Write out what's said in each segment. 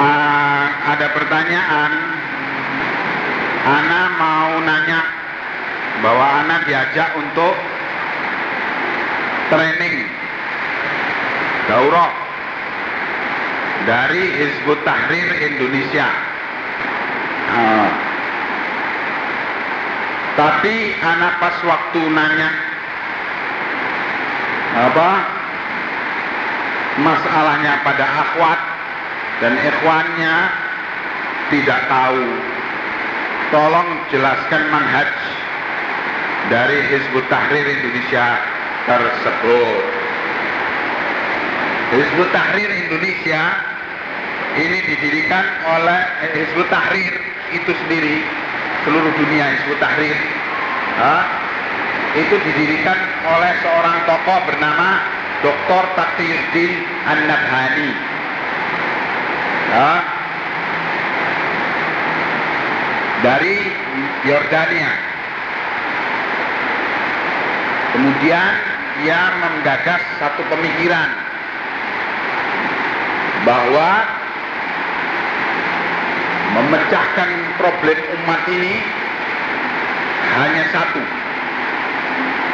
Uh, ada pertanyaan. Ana mau nanya bahwa Ana diajak untuk training daurah dari Hizbut Tahrir Indonesia. Uh, tapi anak pas waktu nanya apa masalahnya pada akhwat dan ikhwannya tidak tahu. Tolong jelaskan manhaj dari Hizbut Tahrir Indonesia tersebut. Hizbut Tahrir Indonesia ini didirikan oleh Hizbut Tahrir itu sendiri seluruh dunia Hizbut Tahrir ha? itu didirikan oleh seorang tokoh bernama Dr. Taqiyuddin An-Nabhani ha? dari Yordania kemudian ia menggagas satu pemikiran bahwa memecahkan problem umat ini hanya satu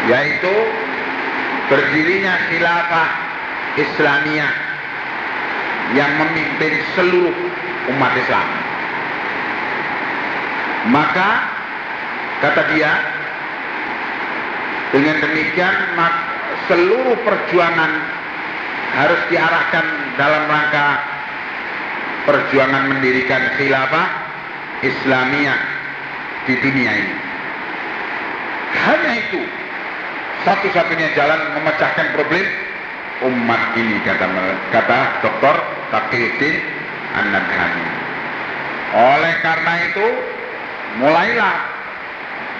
yaitu berdirinya khilafah Islamiyah yang memimpin seluruh umat Islam maka kata dia dengan demikian seluruh perjuangan harus diarahkan dalam rangka perjuangan mendirikan khilafah Islamiyah di dunia ini. Hanya itu satu-satunya jalan memecahkan problem umat ini kata kata Dr. Taqiyuddin An-Nadhani. Oleh karena itu mulailah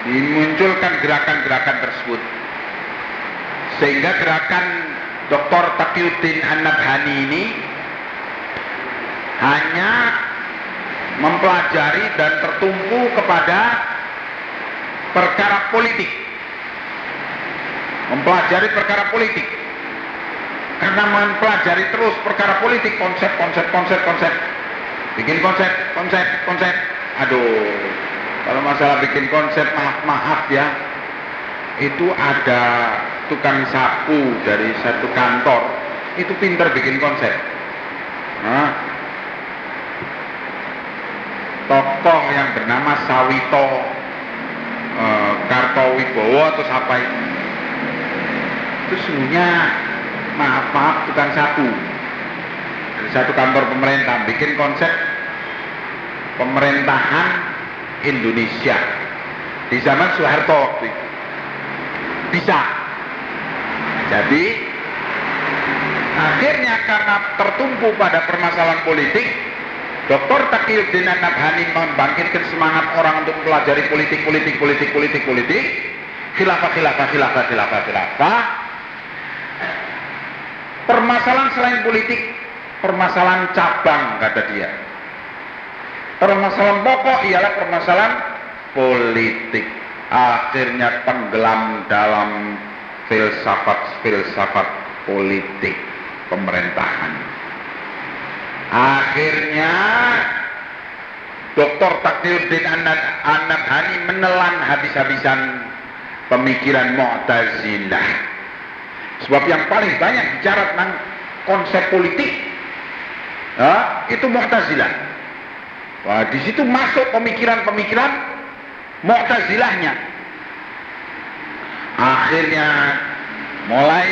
dimunculkan gerakan-gerakan tersebut sehingga gerakan Dr. Taqiyuddin An-Nabhani ini hanya mempelajari dan tertumpu kepada perkara politik mempelajari perkara politik karena mempelajari terus perkara politik konsep konsep konsep konsep. Bikin konsep konsep konsep. Aduh kalau masalah bikin konsep maaf maaf ya. Itu ada tukang sapu dari satu kantor. Itu pinter bikin konsep. Nah, tokoh yang bernama Sawito e, Kartowibowo atau siapa itu? Itu sebenarnya maaf maaf tukang sapu dari satu kantor pemerintah bikin konsep pemerintahan Indonesia di zaman Soeharto waktu itu bisa jadi akhirnya karena tertumpu pada permasalahan politik Dr. Taqiyuddin Nabhani membangkitkan semangat orang untuk pelajari politik, politik, politik, politik, politik, khilafah, khilafah, khilafah, khilafah, khilafah. Permasalahan selain politik, permasalahan cabang kata dia. Permasalahan pokok ialah permasalahan politik. Akhirnya tenggelam dalam filsafat-filsafat politik pemerintahan. Akhirnya Dr. Takdiruddin An-Nabhani menelan habis-habisan pemikiran Mu'tazilah. Sebab yang paling banyak bicara tentang konsep politik ya, itu Mu'tazilah. Wah, di situ masuk pemikiran-pemikiran Mu'tazilahnya. Akhirnya mulai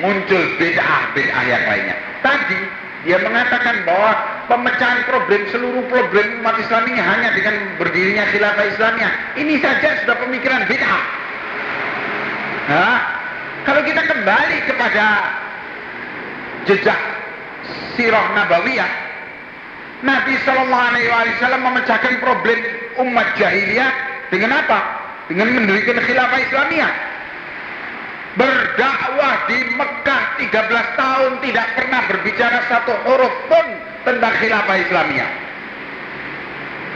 muncul bid'ah-bid'ah yang lainnya. Tadi dia mengatakan bahwa pemecahan problem seluruh problem umat Islam ini hanya dengan berdirinya khilafah Islamnya. Ini saja sudah pemikiran bid'ah. Nah, kalau kita kembali kepada jejak sirah nabawiyah, Nabi Shallallahu Alaihi Wasallam memecahkan problem umat jahiliyah dengan apa? Dengan mendirikan khilafah Islamiyah berdakwah di Mekah 13 tahun tidak pernah berbicara satu huruf pun tentang khilafah Islamiyah.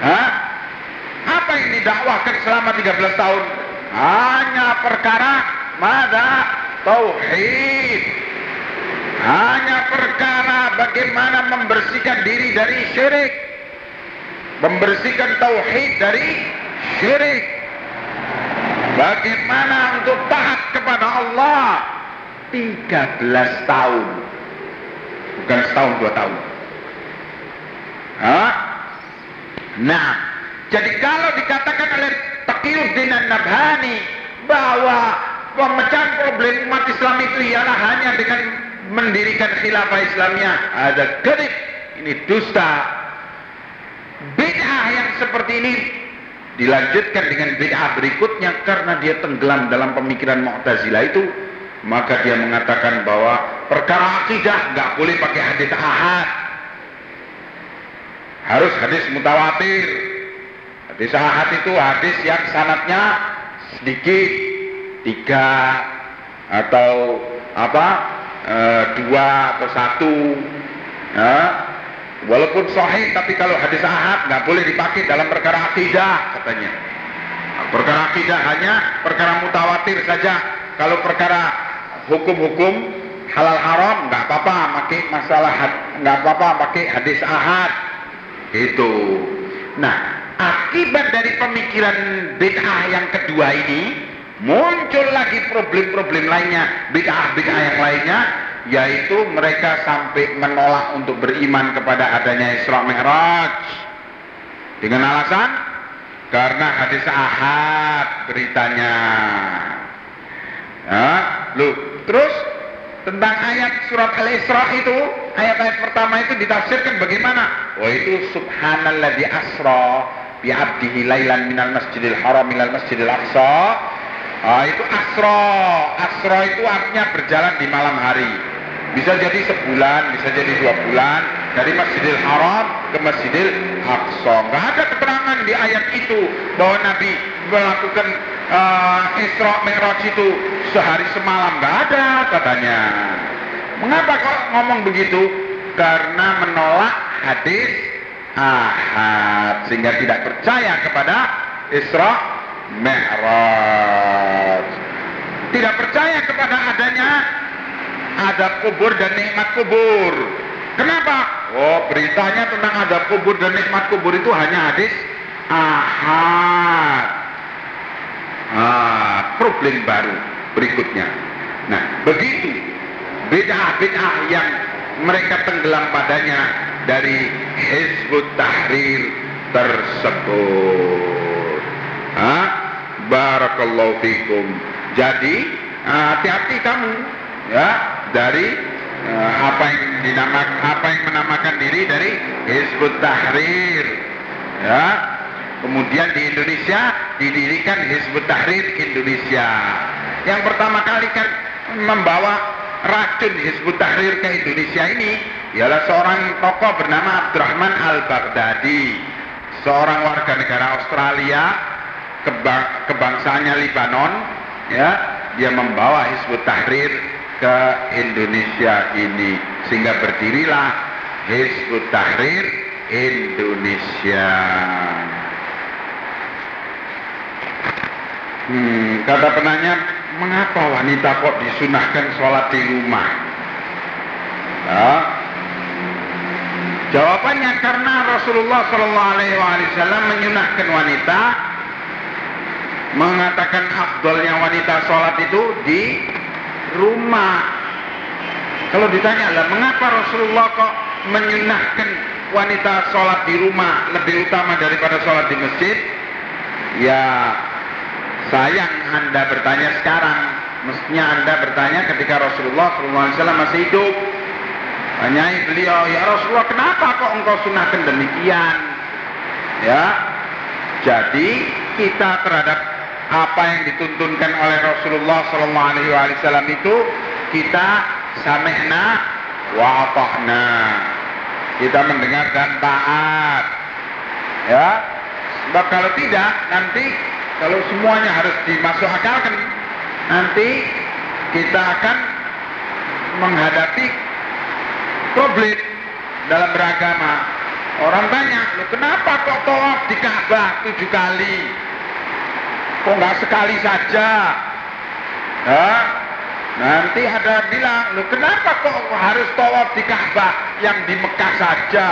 Hah? Apa yang didakwahkan selama 13 tahun? Hanya perkara mada tauhid. hanya perkara bagaimana membersihkan diri dari syirik. Membersihkan tauhid dari syirik. Bagaimana untuk taat kepada Allah? 13 tahun. Bukan setahun dua tahun. Hah? nah jadi kalau dikatakan oleh Taqiyuddin An-Nabhani bahwa pemecahan problem umat Islam itu ialah hanya dengan mendirikan khilafah Islamnya ada kedip ini dusta. Bid'ah yang seperti ini dilanjutkan dengan bid'ah berikutnya karena dia tenggelam dalam pemikiran Mu'tazilah itu. Maka dia mengatakan bahwa perkara akidah nggak boleh pakai hadis ahad. Harus hadis mutawatir. Hadis ahad itu hadis yang sanatnya sedikit tiga atau apa e, dua atau satu ya. walaupun sahih tapi kalau hadis ahad nggak boleh dipakai dalam perkara akidah katanya. Perkara akidah hanya perkara mutawatir saja. Kalau perkara hukum-hukum halal haram nggak apa-apa pakai masalah nggak apa-apa pakai hadis ahad. Itu nah akibat dari pemikiran bid'ah yang kedua ini muncul lagi problem-problem lainnya bid'ah-bid'ah yang lainnya yaitu mereka sampai menolak untuk beriman kepada adanya Isra Mi'raj dengan alasan karena hadis ahad beritanya ya, lu Terus tentang ayat surat Al-Isra itu, ayat-ayat pertama itu ditafsirkan bagaimana? Oh itu subhanalladzi asra bi 'abdihi lailan minal masjidil haram minal masjidil aqsa. Ah, itu asra. Asra itu artinya berjalan di malam hari. Bisa jadi sebulan, bisa jadi dua bulan dari Masjidil Haram ke Masjidil Aqsa. Nggak ada keterangan di ayat itu bahwa Nabi melakukan uh, Isra Mi'raj itu sehari semalam nggak ada katanya. Mengapa kok ngomong begitu? Karena menolak hadis ahad sehingga tidak percaya kepada Isra Mi'raj. Tidak percaya kepada adanya adab kubur dan nikmat kubur. Kenapa? Oh, beritanya tentang adab kubur dan nikmat kubur itu hanya hadis ahad. Ah, problem baru berikutnya. Nah, begitu bid'ah-bid'ah yang mereka tenggelam padanya dari Hizbut Tahrir tersebut. Ah, barakallahu fikum. Jadi, hati-hati kamu ya dari uh, apa yang dinamakan apa yang menamakan diri dari Hizbut Tahrir ya. Kemudian di Indonesia didirikan Hizbut Tahrir Indonesia. Yang pertama kali kan membawa racun Hizbut Tahrir ke Indonesia ini ialah seorang tokoh bernama Abdurrahman Al-Baghdadi seorang warga negara Australia kebang kebangsaannya Libanon ya dia membawa Hizbut Tahrir ke Indonesia ini sehingga berdirilah Hizbut Tahrir Indonesia. Hmm, kata penanya, mengapa wanita kok disunahkan sholat di rumah? Ya. Jawabannya karena Rasulullah Shallallahu Alaihi Wasallam menyunahkan wanita mengatakan abdolnya wanita sholat itu di rumah. Kalau ditanya lah, mengapa Rasulullah kok menyunahkan wanita sholat di rumah lebih utama daripada sholat di masjid? Ya, sayang Anda bertanya sekarang. Mestinya Anda bertanya ketika Rasulullah SAW masih hidup. Tanyai beliau, ya Rasulullah kenapa kok engkau sunahkan demikian? Ya, jadi kita terhadap apa yang dituntunkan oleh Rasulullah Wasallam itu kita samehna wa kita mendengar dan taat. Ya. Sebab kalau tidak nanti kalau semuanya harus dimasuk akalkan nanti kita akan menghadapi problem dalam beragama. Orang tanya kenapa kok tawaf di Ka'bah tujuh kali Kok nggak sekali saja? Ya? Nanti ada bilang, lu kenapa kok harus tawaf di Ka'bah yang di Mekah saja?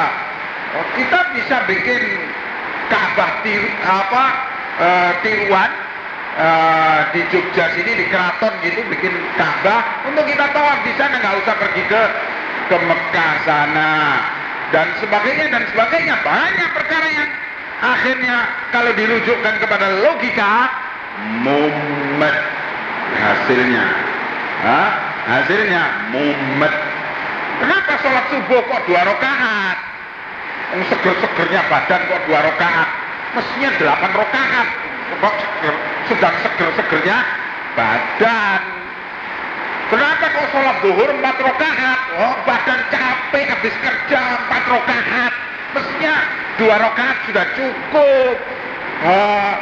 Oh, kita bisa bikin Ka'bah tir, apa uh, tiruan uh, di Jogja sini di keraton gitu bikin Ka'bah untuk kita tawaf di sana nggak usah pergi ke ke Mekah sana dan sebagainya dan sebagainya banyak perkara yang akhirnya kalau dirujukkan kepada logika mumet. Hasilnya. Hah? hasilnya mumet. Kenapa sholat subuh kok dua rakaat? Yang seger-segernya badan kok dua rakaat? Mestinya delapan rakaat. Kok seger, sedang seger-segernya badan. Kenapa kok sholat duhur empat rakaat? Oh badan capek habis kerja empat rakaat. Mestinya dua rakaat sudah cukup. Oh,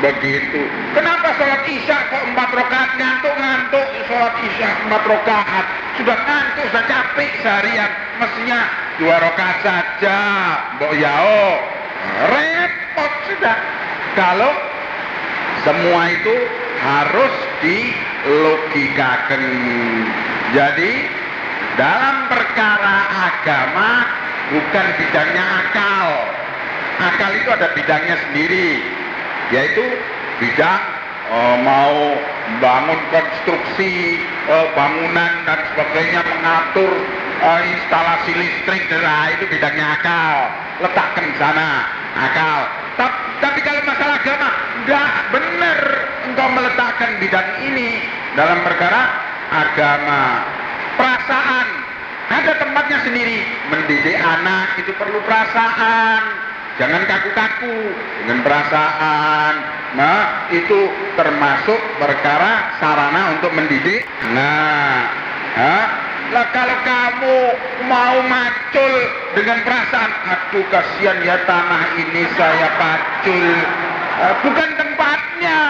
begitu. Kenapa sholat isya kok empat rakaat ngantuk-ngantuk sholat isya empat rakaat. Sudah ngantuk sudah capek seharian. Mestinya dua rakaat saja. Mbok yao. Repot sudah. Kalau semua itu harus dilogikakan. Jadi dalam perkara agama bukan bidangnya akal. Akal itu ada bidangnya sendiri yaitu bidang uh, mau bangun konstruksi uh, bangunan dan sebagainya mengatur uh, instalasi listrik nah, itu bidangnya akal. Letakkan sana akal. Tapi, tapi kalau masalah agama enggak benar engkau meletakkan bidang ini dalam perkara agama. Perasaan. Ada tempatnya sendiri. Mendidik anak itu perlu perasaan Jangan kaku-kaku dengan perasaan. Nah, itu termasuk perkara sarana untuk mendidik. Nah, ha? lah kalau kamu mau macul dengan perasaan, aduh kasihan ya tanah ini saya pacul. Uh, bukan tempatnya.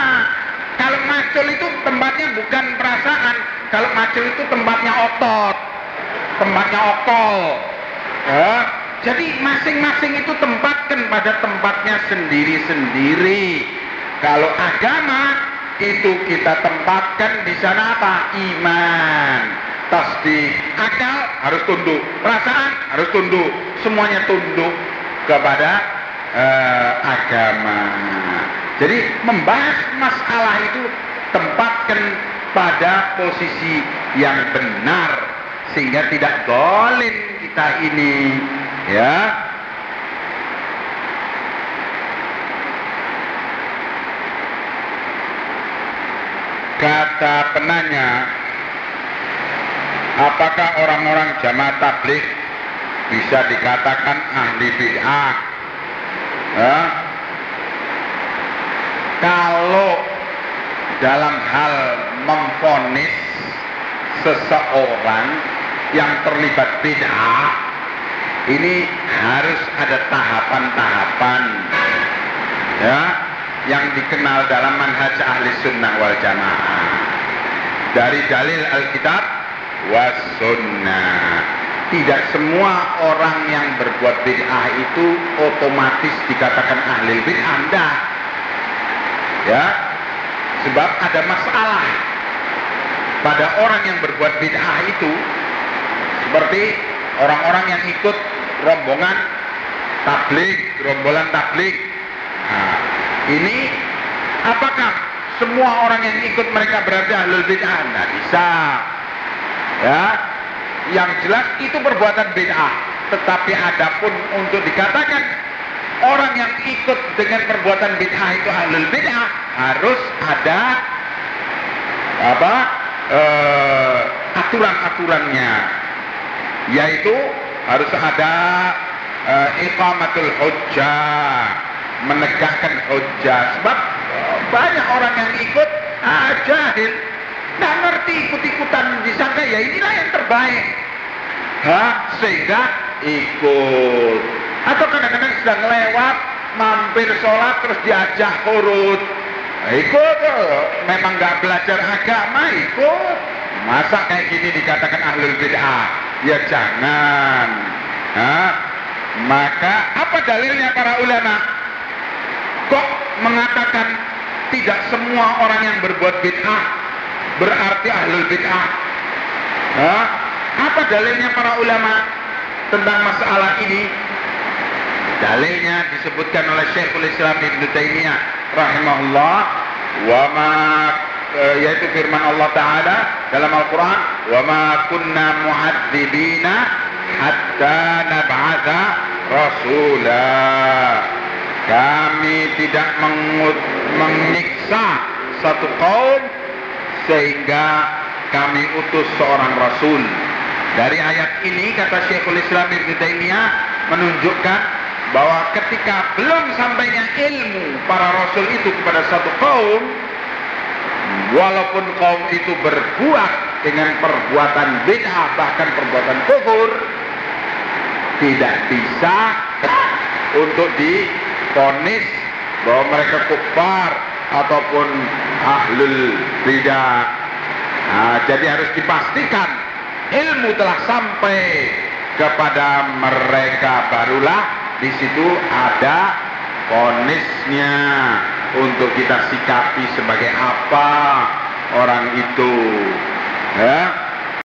Kalau macul itu tempatnya bukan perasaan. Kalau macul itu tempatnya otot, tempatnya okol. Uh, jadi masing-masing itu tempatkan pada tempatnya sendiri-sendiri. Kalau agama itu kita tempatkan di sana apa? Iman. Tasdik, akal harus tunduk, perasaan harus tunduk, semuanya tunduk kepada uh, agama. Jadi membahas masalah itu tempatkan pada posisi yang benar sehingga tidak golin kita ini ya kata penanya apakah orang-orang jamaah tablik bisa dikatakan ahli bid'ah ya? kalau dalam hal memfonis seseorang yang terlibat bid'ah ini harus ada tahapan-tahapan ya yang dikenal dalam manhaj ahli sunnah wal jamaah. Dari dalil alkitab was sunnah. Tidak semua orang yang berbuat bid'ah itu otomatis dikatakan ahli bid'ah enggak ya sebab ada masalah pada orang yang berbuat bid'ah itu. Seperti orang-orang yang ikut rombongan tablik, rombongan tablik. Nah, ini apakah semua orang yang ikut mereka berarti ahlul bid'ah? Tidak bisa. Ya, yang jelas itu perbuatan bid'ah. Tetapi adapun untuk dikatakan orang yang ikut dengan perbuatan bid'ah itu ahlul bid'ah harus ada apa uh, aturan-aturannya yaitu harus ada uh, iqamatul hujjah menegakkan hujjah. Sebab uh, banyak orang yang ikut ah, jahil. Nggak ngerti ikut-ikutan disangka ya inilah yang terbaik. Ha, sehingga ikut. Atau kadang-kadang sedang lewat mampir sholat terus diajak urut ikut memang nggak belajar agama ikut. Masa kayak gini dikatakan ahlul bid'ah Ya jangan. Nah, maka apa dalilnya para ulama? Kok mengatakan tidak semua orang yang berbuat bid'ah berarti ahlul bid'ah. Apa dalilnya para ulama tentang masalah ini? Dalilnya disebutkan oleh Syekhul Islam Ibn Taimiyah rahimahullah wa ma e, yaitu firman Allah taala dalam Al-Qur'an wa ma kunna mu'adzibina hatta nab'atha rasula kami tidak mengut, menyiksa satu kaum sehingga kami utus seorang rasul. Dari ayat ini kata Syekhul Islam Ibn Taimiyah menunjukkan bahwa ketika belum sampainya ilmu para rasul itu kepada satu kaum, walaupun kaum itu berbuat dengan perbuatan bid'ah bahkan perbuatan kufur, tidak bisa untuk diponis bahwa mereka kufar ataupun ahlul bidah. Nah, jadi harus dipastikan ilmu telah sampai kepada mereka. Barulah di situ ada ponisnya untuk kita sikapi sebagai apa orang itu. Ya.